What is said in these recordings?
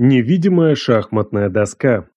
Невидимая шахматная доска.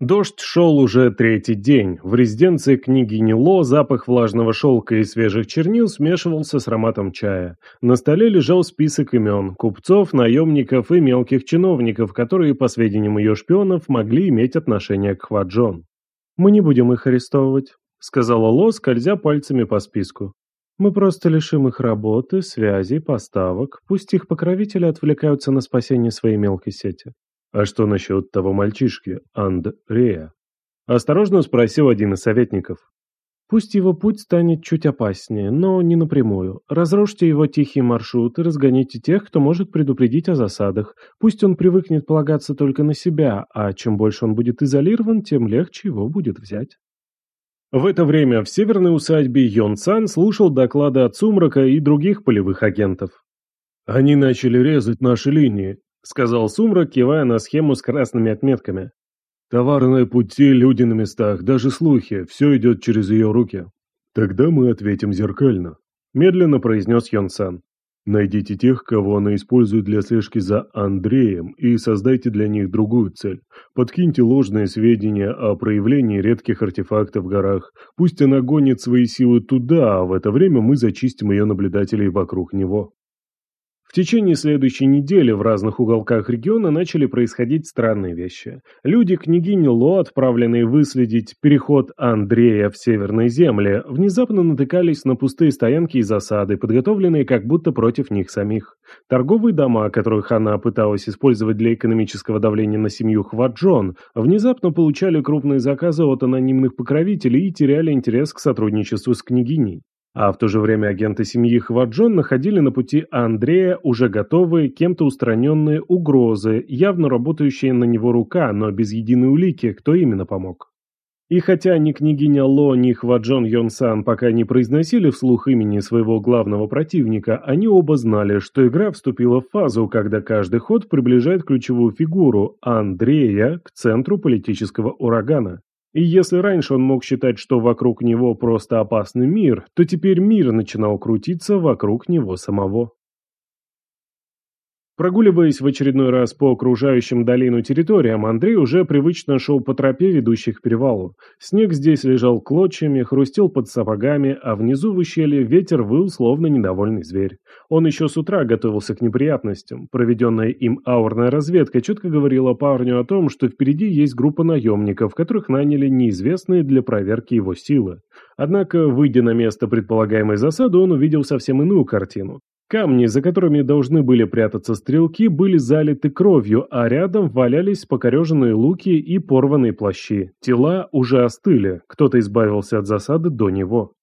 Дождь шел уже третий день. В резиденции княгини Ло запах влажного шелка и свежих чернил смешивался с ароматом чая. На столе лежал список имен – купцов, наемников и мелких чиновников, которые, по сведениям ее шпионов, могли иметь отношение к Хваджон. «Мы не будем их арестовывать», – сказала Ло, скользя пальцами по списку. Мы просто лишим их работы, связей, поставок. Пусть их покровители отвлекаются на спасение своей мелкой сети. А что насчет того мальчишки, Андрея? Осторожно спросил один из советников. Пусть его путь станет чуть опаснее, но не напрямую. Разрушьте его тихий маршрут и разгоните тех, кто может предупредить о засадах. Пусть он привыкнет полагаться только на себя, а чем больше он будет изолирован, тем легче его будет взять. В это время в северной усадьбе Йон Цан слушал доклады от Сумрака и других полевых агентов. «Они начали резать наши линии», — сказал Сумрак, кивая на схему с красными отметками. «Товарные пути, люди на местах, даже слухи, все идет через ее руки». «Тогда мы ответим зеркально», — медленно произнес Йон Сан. Найдите тех, кого она использует для слежки за Андреем, и создайте для них другую цель. Подкиньте ложные сведения о проявлении редких артефактов в горах. Пусть она гонит свои силы туда, а в это время мы зачистим ее наблюдателей вокруг него. В течение следующей недели в разных уголках региона начали происходить странные вещи. Люди княгини Ло, отправленные выследить переход Андрея в северные земли, внезапно натыкались на пустые стоянки и засады, подготовленные как будто против них самих. Торговые дома, которых она пыталась использовать для экономического давления на семью Хваджон, внезапно получали крупные заказы от анонимных покровителей и теряли интерес к сотрудничеству с княгиней. А в то же время агенты семьи Хваджон находили на пути Андрея уже готовые, кем-то устраненные угрозы, явно работающие на него рука, но без единой улики, кто именно помог. И хотя ни княгиня Ло, ни Хваджон Йонсан пока не произносили вслух имени своего главного противника, они оба знали, что игра вступила в фазу, когда каждый ход приближает ключевую фигуру – Андрея к центру политического урагана. И если раньше он мог считать, что вокруг него просто опасный мир, то теперь мир начинал крутиться вокруг него самого. Прогуливаясь в очередной раз по окружающим долину территориям, Андрей уже привычно шел по тропе, ведущей к перевалу. Снег здесь лежал клочьями, хрустел под сапогами, а внизу в ущелье ветер выл, словно недовольный зверь. Он еще с утра готовился к неприятностям. Проведенная им аурная разведка четко говорила парню о том, что впереди есть группа наемников, которых наняли неизвестные для проверки его силы. Однако, выйдя на место предполагаемой засады, он увидел совсем иную картину. Камни, за которыми должны были прятаться стрелки, были залиты кровью, а рядом валялись покореженные луки и порванные плащи. Тела уже остыли, кто-то избавился от засады до него.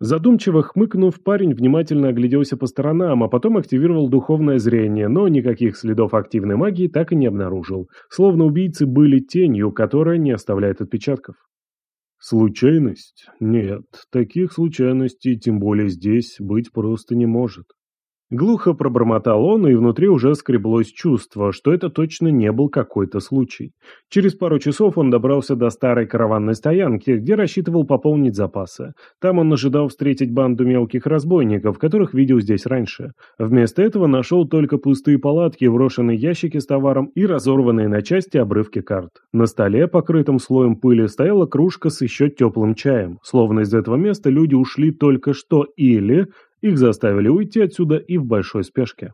Задумчиво хмыкнув, парень внимательно огляделся по сторонам, а потом активировал духовное зрение, но никаких следов активной магии так и не обнаружил. Словно убийцы были тенью, которая не оставляет отпечатков. Случайность? Нет, таких случайностей, тем более здесь, быть просто не может. Глухо пробормотал он, и внутри уже скреблось чувство, что это точно не был какой-то случай. Через пару часов он добрался до старой караванной стоянки, где рассчитывал пополнить запасы. Там он ожидал встретить банду мелких разбойников, которых видел здесь раньше. Вместо этого нашел только пустые палатки, брошенные ящики с товаром и разорванные на части обрывки карт. На столе, покрытом слоем пыли, стояла кружка с еще теплым чаем. Словно из этого места люди ушли только что или их заставили уйти отсюда и в большой спешке.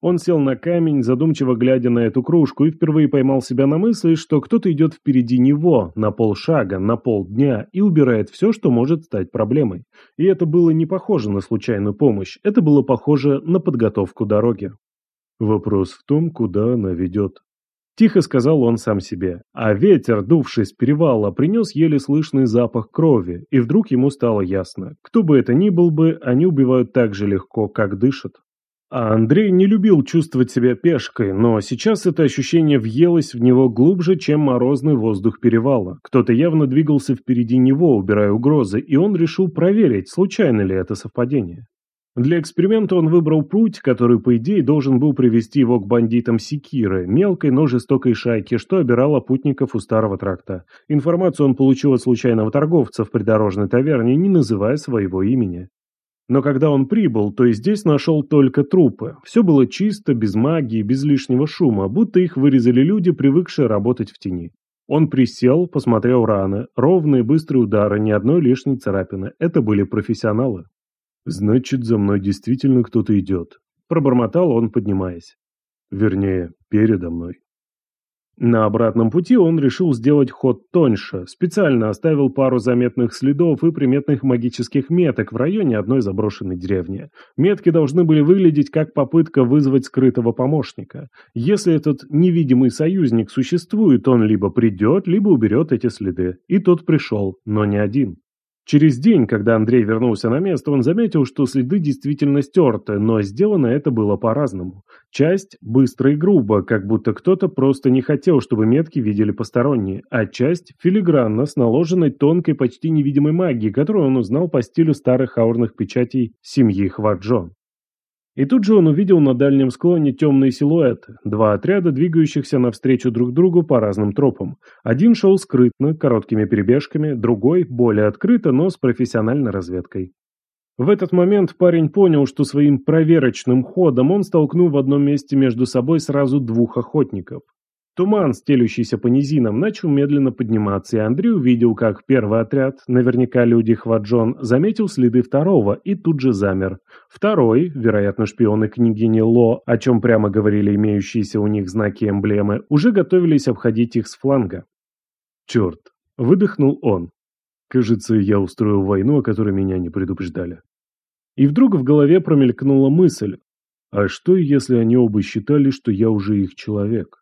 Он сел на камень, задумчиво глядя на эту кружку, и впервые поймал себя на мысли, что кто-то идет впереди него, на полшага, на полдня, и убирает все, что может стать проблемой. И это было не похоже на случайную помощь, это было похоже на подготовку дороги. Вопрос в том, куда она ведет. Тихо сказал он сам себе. А ветер, дувший с перевала, принес еле слышный запах крови, и вдруг ему стало ясно. Кто бы это ни был бы, они убивают так же легко, как дышат. А Андрей не любил чувствовать себя пешкой, но сейчас это ощущение въелось в него глубже, чем морозный воздух перевала. Кто-то явно двигался впереди него, убирая угрозы, и он решил проверить, случайно ли это совпадение. Для эксперимента он выбрал путь, который, по идее, должен был привести его к бандитам Секиры, мелкой, но жестокой шайке, что обирала путников у старого тракта. Информацию он получил от случайного торговца в придорожной таверне, не называя своего имени. Но когда он прибыл, то и здесь нашел только трупы. Все было чисто, без магии, без лишнего шума, будто их вырезали люди, привыкшие работать в тени. Он присел, посмотрел раны, ровные быстрые удары, ни одной лишней царапины. Это были профессионалы. «Значит, за мной действительно кто-то идет», – пробормотал он, поднимаясь. Вернее, передо мной. На обратном пути он решил сделать ход тоньше, специально оставил пару заметных следов и приметных магических меток в районе одной заброшенной деревни. Метки должны были выглядеть как попытка вызвать скрытого помощника. Если этот невидимый союзник существует, он либо придет, либо уберет эти следы. И тот пришел, но не один. Через день, когда Андрей вернулся на место, он заметил, что следы действительно стерты, но сделано это было по-разному. Часть быстро и грубо, как будто кто-то просто не хотел, чтобы метки видели посторонние, а часть филигранно, с наложенной тонкой, почти невидимой магией, которую он узнал по стилю старых аурных печатей семьи Хваджон. И тут же он увидел на дальнем склоне темные силуэты, два отряда, двигающихся навстречу друг другу по разным тропам. Один шел скрытно, короткими перебежками, другой – более открыто, но с профессиональной разведкой. В этот момент парень понял, что своим проверочным ходом он столкнул в одном месте между собой сразу двух охотников. Туман, стелющийся по низинам, начал медленно подниматься, и Андрей увидел, как первый отряд, наверняка люди Хваджон, заметил следы второго и тут же замер. Второй, вероятно, шпионы княгини Ло, о чем прямо говорили имеющиеся у них знаки эмблемы, уже готовились обходить их с фланга. «Черт!» – выдохнул он. «Кажется, я устроил войну, о которой меня не предупреждали». И вдруг в голове промелькнула мысль, а что, если они оба считали, что я уже их человек?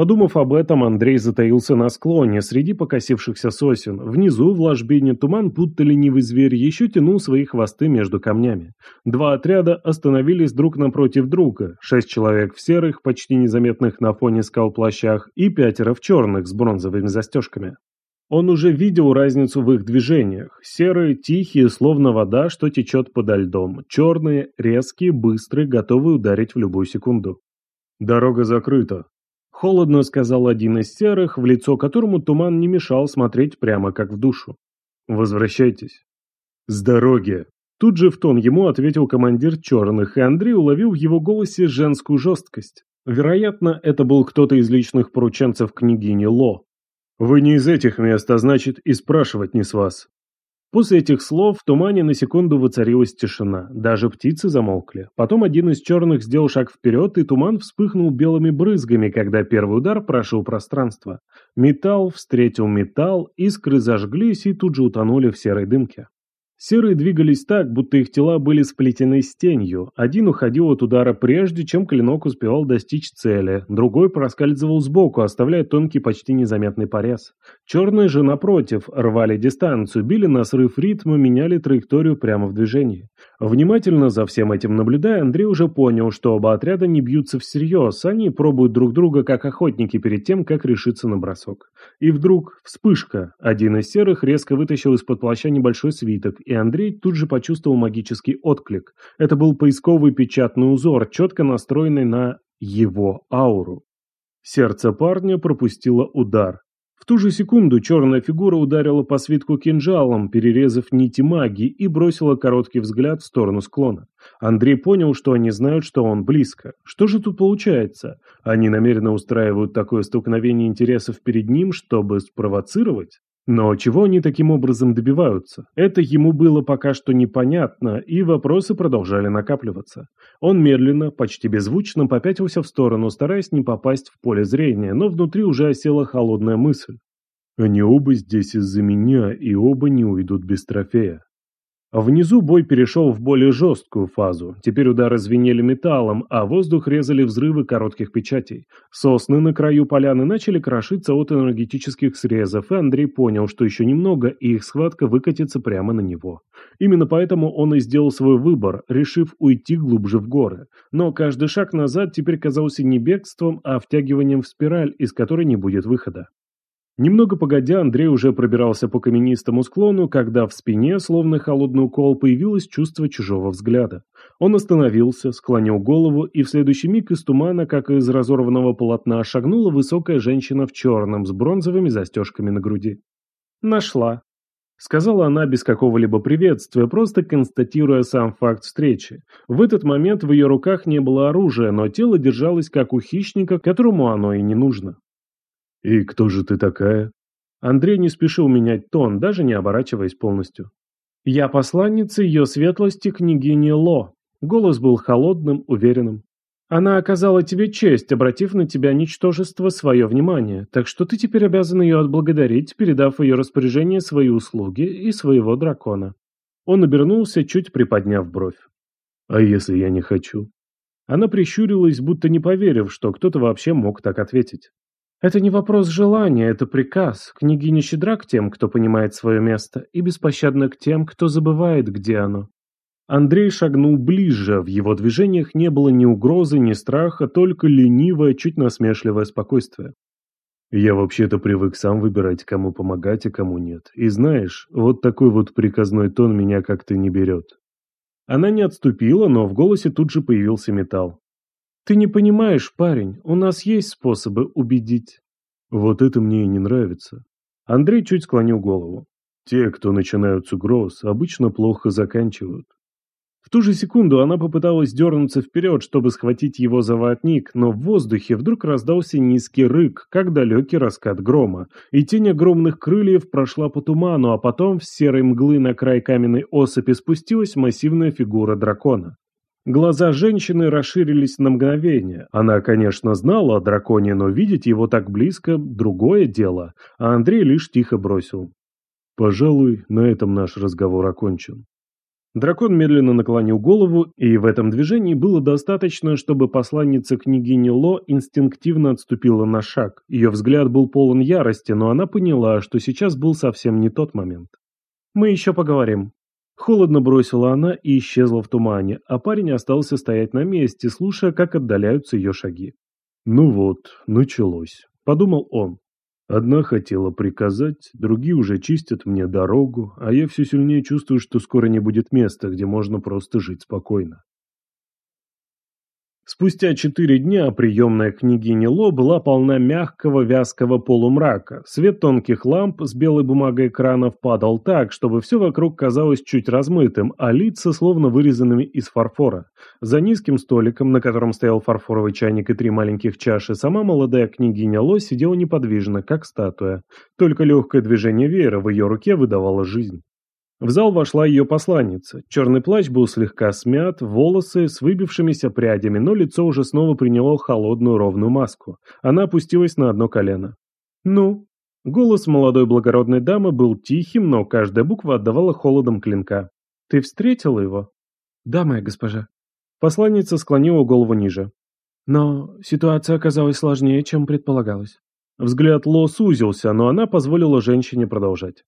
Подумав об этом, Андрей затаился на склоне, среди покосившихся сосен. Внизу, в ложбине, туман, будто ленивый зверь, еще тянул свои хвосты между камнями. Два отряда остановились друг напротив друга. Шесть человек в серых, почти незаметных на фоне скал плащах, и пятеро в черных с бронзовыми застежками. Он уже видел разницу в их движениях. Серые, тихие, словно вода, что течет подо льдом. Черные, резкие, быстрые, готовые ударить в любую секунду. «Дорога закрыта», Холодно сказал один из серых, в лицо которому туман не мешал смотреть прямо как в душу. «Возвращайтесь». «С дороги!» Тут же в тон ему ответил командир черных, и Андрей уловил в его голосе женскую жесткость. Вероятно, это был кто-то из личных порученцев княгини Ло. «Вы не из этих мест, а значит, и спрашивать не с вас. После этих слов в тумане на секунду воцарилась тишина, даже птицы замолкли. Потом один из черных сделал шаг вперед, и туман вспыхнул белыми брызгами, когда первый удар прошил пространство. Металл встретил металл, искры зажглись и тут же утонули в серой дымке. Серые двигались так, будто их тела были сплетены с тенью. Один уходил от удара прежде, чем клинок успевал достичь цели, другой проскальзывал сбоку, оставляя тонкий почти незаметный порез. Черные же, напротив, рвали дистанцию, били на срыв ритма, меняли траекторию прямо в движении. Внимательно за всем этим наблюдая, Андрей уже понял, что оба отряда не бьются всерьез, они пробуют друг друга как охотники перед тем, как решиться на бросок. И вдруг вспышка. Один из серых резко вытащил из-под плаща небольшой свиток, и Андрей тут же почувствовал магический отклик. Это был поисковый печатный узор, четко настроенный на его ауру. Сердце парня пропустило удар. В ту же секунду черная фигура ударила по свитку кинжалом, перерезав нити магии и бросила короткий взгляд в сторону склона. Андрей понял, что они знают, что он близко. Что же тут получается? Они намеренно устраивают такое столкновение интересов перед ним, чтобы спровоцировать? Но чего они таким образом добиваются? Это ему было пока что непонятно, и вопросы продолжали накапливаться. Он медленно, почти беззвучно попятился в сторону, стараясь не попасть в поле зрения, но внутри уже осела холодная мысль. Они оба здесь из-за меня, и оба не уйдут без трофея. Внизу бой перешел в более жесткую фазу. Теперь удары звенели металлом, а воздух резали взрывы коротких печатей. Сосны на краю поляны начали крошиться от энергетических срезов, и Андрей понял, что еще немного, и их схватка выкатится прямо на него. Именно поэтому он и сделал свой выбор, решив уйти глубже в горы. Но каждый шаг назад теперь казался не бегством, а втягиванием в спираль, из которой не будет выхода. Немного погодя, Андрей уже пробирался по каменистому склону, когда в спине, словно холодный укол, появилось чувство чужого взгляда. Он остановился, склонил голову, и в следующий миг из тумана, как из разорванного полотна, шагнула высокая женщина в черном, с бронзовыми застежками на груди. «Нашла», Сказала она без какого-либо приветствия, просто констатируя сам факт встречи. В этот момент в ее руках не было оружия, но тело держалось как у хищника, которому оно и не нужно. «И кто же ты такая?» Андрей не спешил менять тон, даже не оборачиваясь полностью. «Я посланница ее светлости княгини Ло». Голос был холодным, уверенным. Она оказала тебе честь, обратив на тебя ничтожество свое внимание, так что ты теперь обязан ее отблагодарить, передав ее распоряжение свои услуги и своего дракона». Он обернулся, чуть приподняв бровь. «А если я не хочу?» Она прищурилась, будто не поверив, что кто-то вообще мог так ответить. «Это не вопрос желания, это приказ. Княгиня щедра к тем, кто понимает свое место, и беспощадна к тем, кто забывает, где оно. Андрей шагнул ближе, в его движениях не было ни угрозы, ни страха, только ленивое, чуть насмешливое спокойствие. Я вообще-то привык сам выбирать, кому помогать, а кому нет. И знаешь, вот такой вот приказной тон меня как-то не берет. Она не отступила, но в голосе тут же появился металл. «Ты не понимаешь, парень, у нас есть способы убедить». Вот это мне и не нравится. Андрей чуть склонил голову. Те, кто начинают с угроз, обычно плохо заканчивают. В ту же секунду она попыталась дернуться вперед, чтобы схватить его за воротник, но в воздухе вдруг раздался низкий рык, как далекий раскат грома, и тень огромных крыльев прошла по туману, а потом в серой мглы на край каменной осыпи спустилась массивная фигура дракона. Глаза женщины расширились на мгновение. Она, конечно, знала о драконе, но видеть его так близко – другое дело, а Андрей лишь тихо бросил. «Пожалуй, на этом наш разговор окончен». Дракон медленно наклонил голову, и в этом движении было достаточно, чтобы посланница княгини Ло инстинктивно отступила на шаг. Ее взгляд был полон ярости, но она поняла, что сейчас был совсем не тот момент. «Мы еще поговорим». Холодно бросила она и исчезла в тумане, а парень остался стоять на месте, слушая, как отдаляются ее шаги. «Ну вот, началось», — подумал он. Одна хотела приказать, другие уже чистят мне дорогу, а я все сильнее чувствую, что скоро не будет места, где можно просто жить спокойно. Спустя четыре дня приемная княгини Ло была полна мягкого вязкого полумрака. Свет тонких ламп с белой бумагой экранов падал так, чтобы все вокруг казалось чуть размытым, а лица словно вырезанными из фарфора. За низким столиком, на котором стоял фарфоровый чайник и три маленьких чаши, сама молодая княгиня Ло сидела неподвижно, как статуя. Только легкое движение веера в ее руке выдавало жизнь. В зал вошла ее посланница. Черный плащ был слегка смят, волосы с выбившимися прядями, но лицо уже снова приняло холодную ровную маску. Она опустилась на одно колено. «Ну?» Голос молодой благородной дамы был тихим, но каждая буква отдавала холодом клинка. «Ты встретила его?» «Да, моя госпожа». Посланница склонила голову ниже. Но ситуация оказалась сложнее, чем предполагалось. Взгляд Ло сузился, но она позволила женщине продолжать.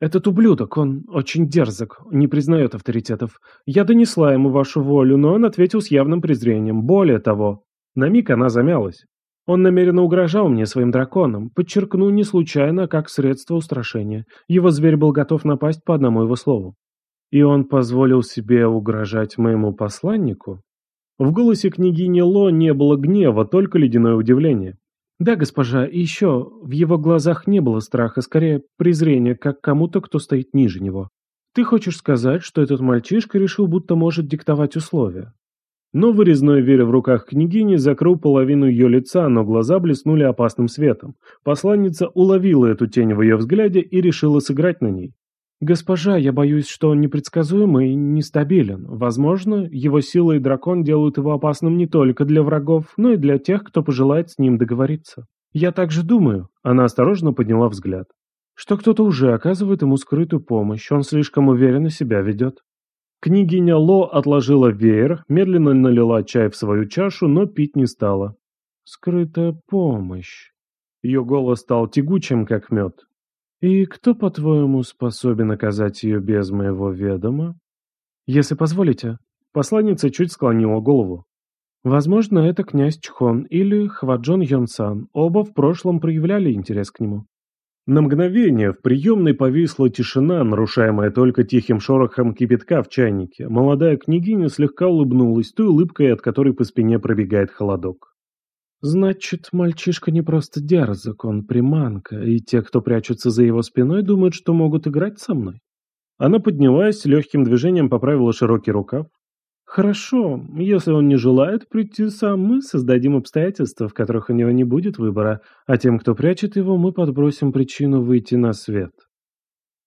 Этот ублюдок, он очень дерзок, не признает авторитетов. Я донесла ему вашу волю, но он ответил с явным презрением. Более того, на миг она замялась. Он намеренно угрожал мне своим драконом, подчеркну не случайно, как средство устрашения. Его зверь был готов напасть по одному его слову. И он позволил себе угрожать моему посланнику? В голосе княгини Ло не было гнева, только ледяное удивление. Да, госпожа, и еще, в его глазах не было страха, скорее презрения, как кому-то, кто стоит ниже него. Ты хочешь сказать, что этот мальчишка решил, будто может диктовать условия? Но вырезной веря в руках княгини закрыл половину ее лица, но глаза блеснули опасным светом. Посланница уловила эту тень в ее взгляде и решила сыграть на ней. «Госпожа, я боюсь, что он непредсказуемый и нестабилен. Возможно, его сила и дракон делают его опасным не только для врагов, но и для тех, кто пожелает с ним договориться. Я также думаю...» Она осторожно подняла взгляд. «Что кто-то уже оказывает ему скрытую помощь, он слишком уверенно себя ведет». Княгиня Ло отложила веер, медленно налила чай в свою чашу, но пить не стала. «Скрытая помощь...» Ее голос стал тягучим, как мед. «И кто, по-твоему, способен оказать ее без моего ведома?» «Если позволите». Посланница чуть склонила голову. «Возможно, это князь Чхон или Хваджон Йонсан. Оба в прошлом проявляли интерес к нему». На мгновение в приемной повисла тишина, нарушаемая только тихим шорохом кипятка в чайнике. Молодая княгиня слегка улыбнулась той улыбкой, от которой по спине пробегает холодок. Значит, мальчишка не просто дерзок, он приманка, и те, кто прячутся за его спиной, думают, что могут играть со мной. Она поднялась, легким движением поправила широкий рукав. Хорошо, если он не желает прийти сам, мы создадим обстоятельства, в которых у него не будет выбора, а тем, кто прячет его, мы подбросим причину выйти на свет.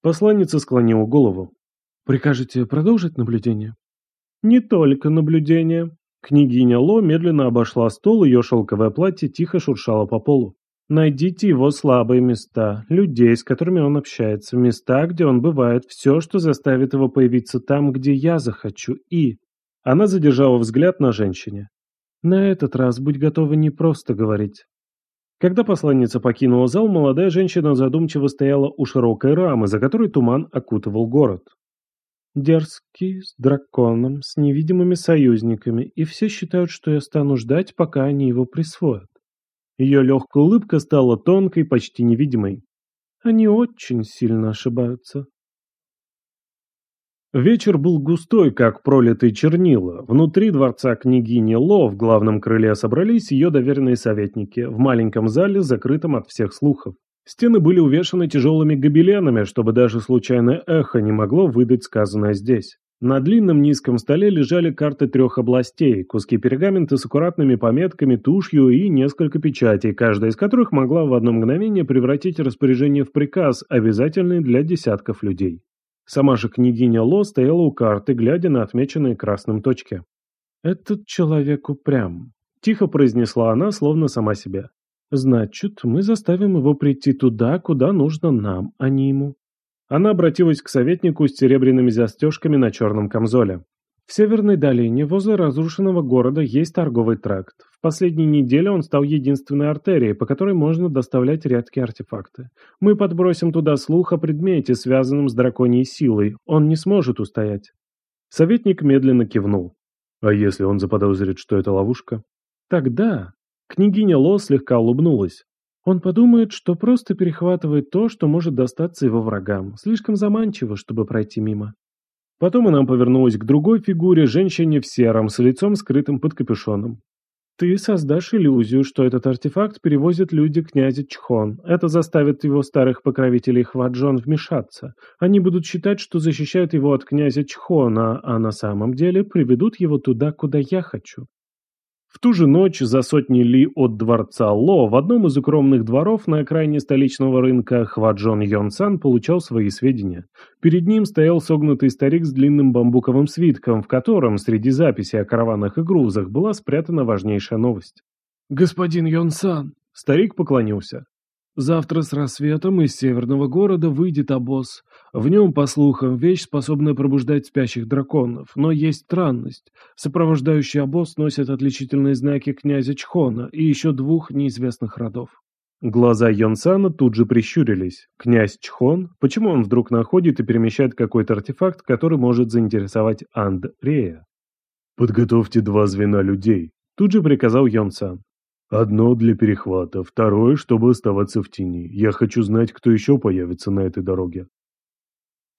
Посланница склонила голову. Прикажете продолжить наблюдение? Не только наблюдение. Княгиня Ло медленно обошла стол, ее шелковое платье тихо шуршало по полу. Найдите его слабые места, людей, с которыми он общается, места, где он бывает, все, что заставит его появиться там, где я захочу, и... Она задержала взгляд на женщине. На этот раз будь готова не просто говорить. Когда посланница покинула зал, молодая женщина задумчиво стояла у широкой рамы, за которой туман окутывал город. Дерзкий, с драконом, с невидимыми союзниками, и все считают, что я стану ждать, пока они его присвоят. Ее легкая улыбка стала тонкой, почти невидимой. Они очень сильно ошибаются. Вечер был густой, как пролитые чернила. Внутри дворца княгини Ло в главном крыле собрались ее доверенные советники, в маленьком зале, закрытом от всех слухов. Стены были увешаны тяжелыми гобеленами, чтобы даже случайное эхо не могло выдать сказанное здесь. На длинном низком столе лежали карты трех областей, куски пергамента с аккуратными пометками, тушью и несколько печатей, каждая из которых могла в одно мгновение превратить распоряжение в приказ, обязательный для десятков людей. Сама же княгиня Ло стояла у карты, глядя на отмеченные красным точки. «Этот человек упрям», – тихо произнесла она, словно сама себе. Значит, мы заставим его прийти туда, куда нужно нам, а не ему. Она обратилась к советнику с серебряными застежками на черном камзоле. В Северной долине, возле разрушенного города, есть торговый тракт. В последние недели он стал единственной артерией, по которой можно доставлять редкие артефакты. Мы подбросим туда слух о предмете, связанном с драконьей силой. Он не сможет устоять. Советник медленно кивнул. А если он заподозрит, что это ловушка? Тогда Княгиня Ло слегка улыбнулась. Он подумает, что просто перехватывает то, что может достаться его врагам. Слишком заманчиво, чтобы пройти мимо. Потом она повернулась к другой фигуре, женщине в сером, с лицом скрытым под капюшоном. «Ты создашь иллюзию, что этот артефакт перевозят люди князя Чхон. Это заставит его старых покровителей Хваджон вмешаться. Они будут считать, что защищают его от князя Чхона, а на самом деле приведут его туда, куда я хочу. В ту же ночь за сотни ли от дворца Ло в одном из укромных дворов на окраине столичного рынка Хваджон Йонсан получал свои сведения. Перед ним стоял согнутый старик с длинным бамбуковым свитком, в котором среди записей о караванах и грузах была спрятана важнейшая новость. «Господин Йонсан!» Старик поклонился. Завтра с рассветом из северного города выйдет обоз. В нем, по слухам, вещь, способная пробуждать спящих драконов. Но есть странность. Сопровождающий обоз носит отличительные знаки князя Чхона и еще двух неизвестных родов. Глаза Йонсана тут же прищурились. Князь Чхон? Почему он вдруг находит и перемещает какой-то артефакт, который может заинтересовать Андрея? «Подготовьте два звена людей», — тут же приказал Йонсан. Одно для перехвата, второе, чтобы оставаться в тени. Я хочу знать, кто еще появится на этой дороге.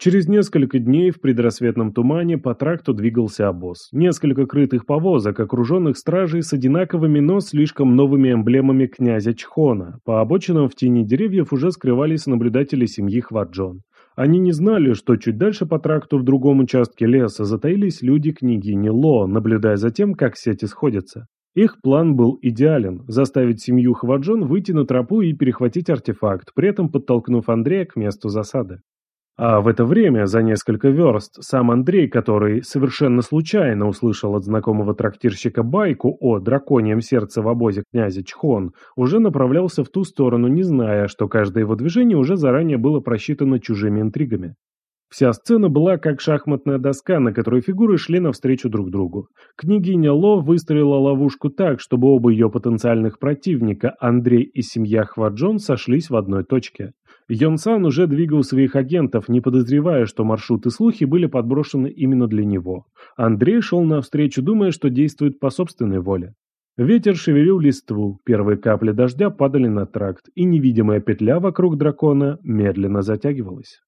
Через несколько дней в предрассветном тумане по тракту двигался обоз. Несколько крытых повозок, окруженных стражей с одинаковыми, но слишком новыми эмблемами князя Чхона. По обочинам в тени деревьев уже скрывались наблюдатели семьи Хваджон. Они не знали, что чуть дальше по тракту в другом участке леса затаились люди княгини Ло, наблюдая за тем, как сети сходятся. Их план был идеален – заставить семью Хваджон выйти на тропу и перехватить артефакт, при этом подтолкнув Андрея к месту засады. А в это время, за несколько верст, сам Андрей, который совершенно случайно услышал от знакомого трактирщика байку о драконьем сердце в обозе князя Чхон, уже направлялся в ту сторону, не зная, что каждое его движение уже заранее было просчитано чужими интригами. Вся сцена была как шахматная доска, на которой фигуры шли навстречу друг другу. Княгиня Ло выстроила ловушку так, чтобы оба ее потенциальных противника, Андрей и семья Хваджон, сошлись в одной точке. Йонсан уже двигал своих агентов, не подозревая, что маршруты слухи были подброшены именно для него. Андрей шел навстречу, думая, что действует по собственной воле. Ветер шевелил листву, первые капли дождя падали на тракт, и невидимая петля вокруг дракона медленно затягивалась.